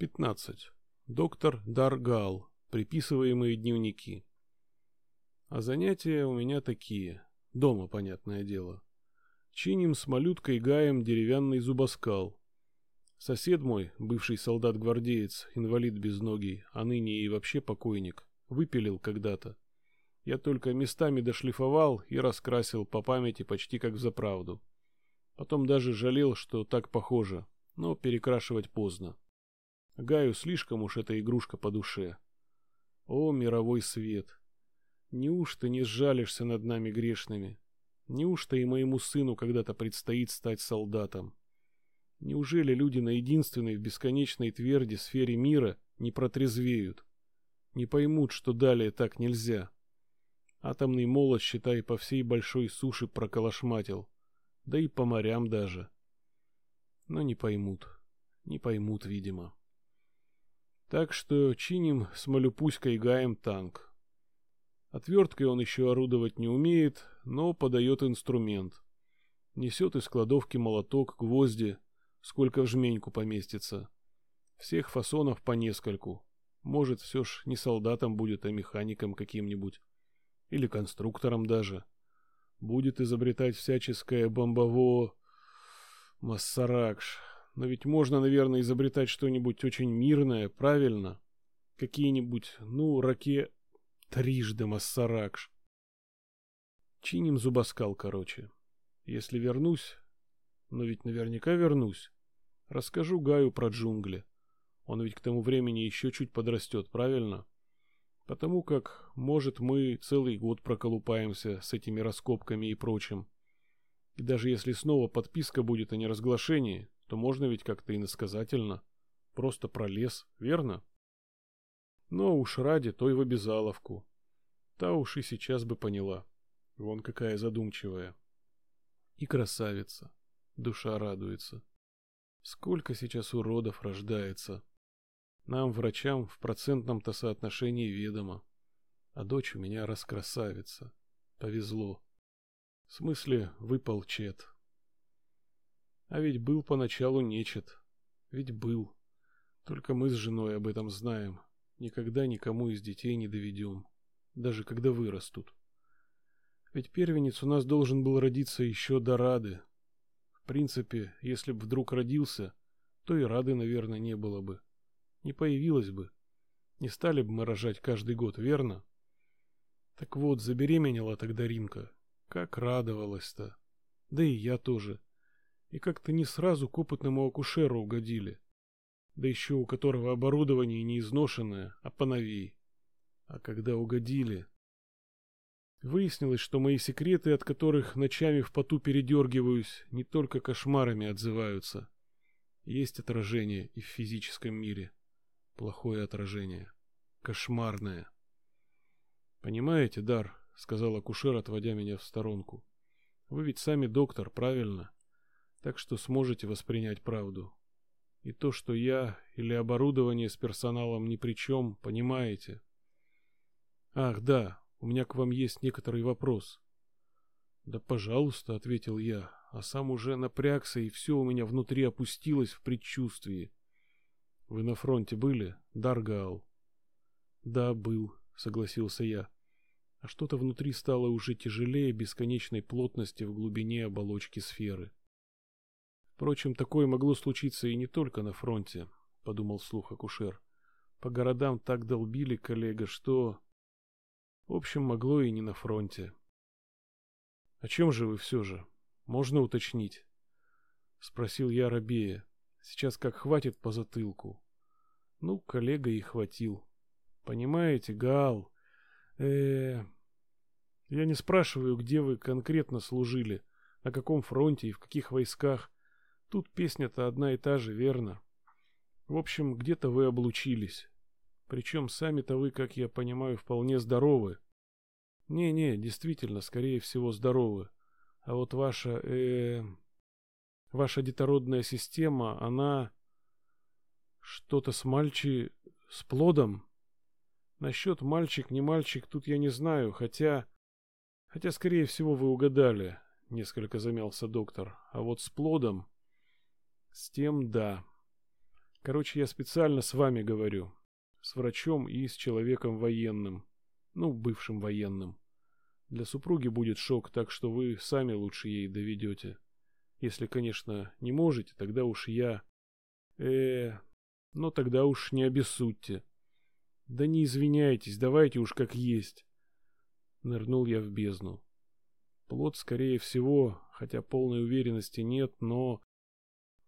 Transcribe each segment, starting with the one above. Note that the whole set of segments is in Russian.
15. Доктор Даргал. Приписываемые дневники. А занятия у меня такие. Дома, понятное дело. Чиним с малюткой Гаем деревянный зубоскал. Сосед мой, бывший солдат-гвардеец, инвалид безногий, а ныне и вообще покойник, выпилил когда-то. Я только местами дошлифовал и раскрасил по памяти почти как в заправду. Потом даже жалел, что так похоже, но перекрашивать поздно. Гаю слишком уж эта игрушка по душе. О, мировой свет! Неужто не сжалишься над нами грешными? Неужто и моему сыну когда-то предстоит стать солдатом? Неужели люди на единственной в бесконечной тверди сфере мира не протрезвеют? Не поймут, что далее так нельзя? Атомный молот, считай, по всей большой суше проколошматил. Да и по морям даже. Но не поймут. Не поймут, видимо. Так что чиним с малюпуськой Гаем танк. Отверткой он еще орудовать не умеет, но подает инструмент. Несет из кладовки молоток, гвозди, сколько в жменьку поместится. Всех фасонов по нескольку. Может, все ж не солдатом будет, а механиком каким-нибудь. Или конструктором даже. Будет изобретать всяческое бомбово... Массаракш. Но ведь можно, наверное, изобретать что-нибудь очень мирное, правильно? Какие-нибудь, ну, раке... Трижды Массаракш. Чиним зубоскал, короче. Если вернусь, но ведь наверняка вернусь, расскажу Гаю про джунгли. Он ведь к тому времени еще чуть подрастет, правильно? Потому как, может, мы целый год проколупаемся с этими раскопками и прочим. И даже если снова подписка будет о неразглашении, то можно ведь как-то иносказательно. Просто пролез, верно? Но уж ради той в обязаловку. Та уж и сейчас бы поняла. Вон какая задумчивая. И красавица. Душа радуется. Сколько сейчас уродов рождается. Нам, врачам, в процентном-то соотношении ведомо. А дочь у меня раскрасавица. Повезло. В смысле, выпал чет. А ведь был поначалу нечет. Ведь был. Только мы с женой об этом знаем. Никогда никому из детей не доведем. Даже когда вырастут. Ведь первенец у нас должен был родиться еще до Рады. В принципе, если бы вдруг родился, то и Рады, наверное, не было бы. Не появилось бы. Не стали бы мы рожать каждый год, верно? Так вот, забеременела тогда Ринка. Как радовалась-то. Да и я тоже и как-то не сразу к опытному акушеру угодили. Да еще у которого оборудование не изношенное, а поновей. А когда угодили... Выяснилось, что мои секреты, от которых ночами в поту передергиваюсь, не только кошмарами отзываются. Есть отражение и в физическом мире. Плохое отражение. Кошмарное. «Понимаете, Дар», — сказал акушер, отводя меня в сторонку. «Вы ведь сами доктор, правильно? Так что сможете воспринять правду. И то, что я или оборудование с персоналом ни при чем, понимаете? Ах, да, у меня к вам есть некоторый вопрос. Да, пожалуйста, ответил я, а сам уже напрягся, и все у меня внутри опустилось в предчувствии. Вы на фронте были, Даргал? Да, был, согласился я. А что-то внутри стало уже тяжелее бесконечной плотности в глубине оболочки сферы. Впрочем, такое могло случиться и не только на фронте, подумал вслух акушер. По городам так долбили, коллега, что... В общем, могло и не на фронте. О чем же вы все же? Можно уточнить? Спросил я рабея. Сейчас как хватит по затылку. Ну, коллега и хватил. Понимаете, Гал? э, -э Я не спрашиваю, где вы конкретно служили, на каком фронте и в каких войсках. Тут песня-то одна и та же, верно? В общем, где-то вы облучились. Причем сами-то вы, как я понимаю, вполне здоровы. Не-не, действительно, скорее всего, здоровы. А вот ваша, э, ваша детородная система, она что-то с мальчи... с плодом? Насчет мальчик, не мальчик, тут я не знаю, хотя... Хотя, скорее всего, вы угадали, несколько замялся доктор. А вот с плодом... С тем да. Короче, я специально с вами говорю. С врачом и с человеком военным. Ну, бывшим военным. Для супруги будет шок, так что вы сами лучше ей доведете. Если, конечно, не можете, тогда уж я... э но тогда уж не обессудьте. Да не извиняйтесь, давайте уж как есть. Нырнул я в бездну. Плод, скорее всего, хотя полной уверенности нет, но...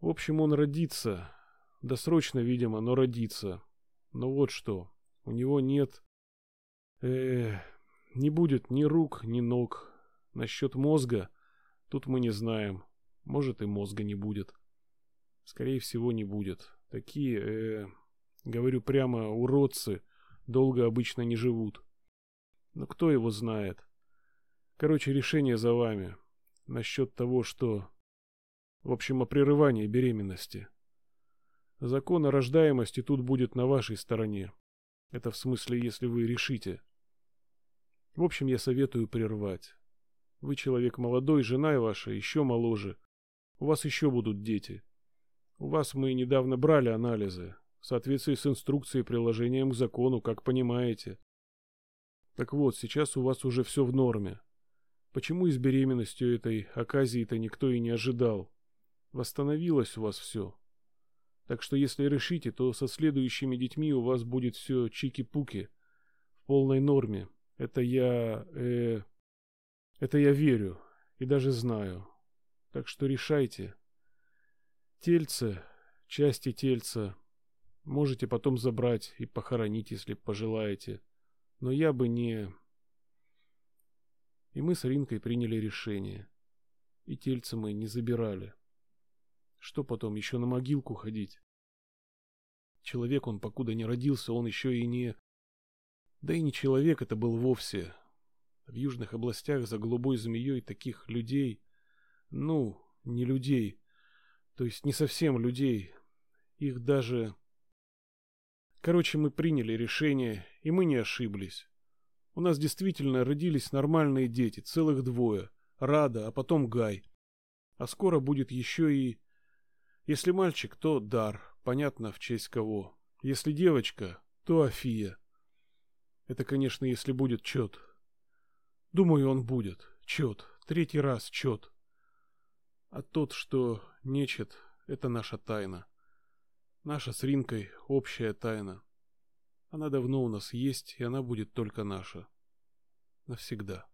В общем, он родится. Досрочно, видимо, но родится. Но вот что, у него нет... э не будет ни рук, ни ног. Насчет мозга, тут мы не знаем. Может и мозга не будет. Скорее всего, не будет. Такие, э, говорю прямо, уродцы долго обычно не живут. Но кто его знает? Короче, решение за вами. Насчет того, что... В общем, о прерывании беременности. Закон о рождаемости тут будет на вашей стороне. Это в смысле, если вы решите. В общем, я советую прервать. Вы человек молодой, жена ваша еще моложе. У вас еще будут дети. У вас мы недавно брали анализы, в соответствии с инструкцией приложением к закону, как понимаете. Так вот, сейчас у вас уже все в норме. Почему и с беременностью этой оказии-то никто и не ожидал? Восстановилось у вас все. Так что если решите, то со следующими детьми у вас будет все чики-пуки, в полной норме. Это я... э... Это я верю и даже знаю. Так что решайте. Тельце, части тельца можете потом забрать и похоронить, если пожелаете. Но я бы не... И мы с Ринкой приняли решение. И тельце мы не забирали. Что потом, еще на могилку ходить? Человек он, покуда не родился, он еще и не... Да и не человек это был вовсе. В южных областях за голубой змеей таких людей, ну, не людей, то есть не совсем людей, их даже... Короче, мы приняли решение, и мы не ошиблись. У нас действительно родились нормальные дети, целых двое. Рада, а потом Гай. А скоро будет еще и... Если мальчик, то Дар, понятно в честь кого. Если девочка, то Афия. Это, конечно, если будет чет. Думаю, он будет. Чет. Третий раз чет. А тот, что нечет, это наша тайна. Наша с Ринкой общая тайна. Она давно у нас есть, и она будет только наша. Навсегда.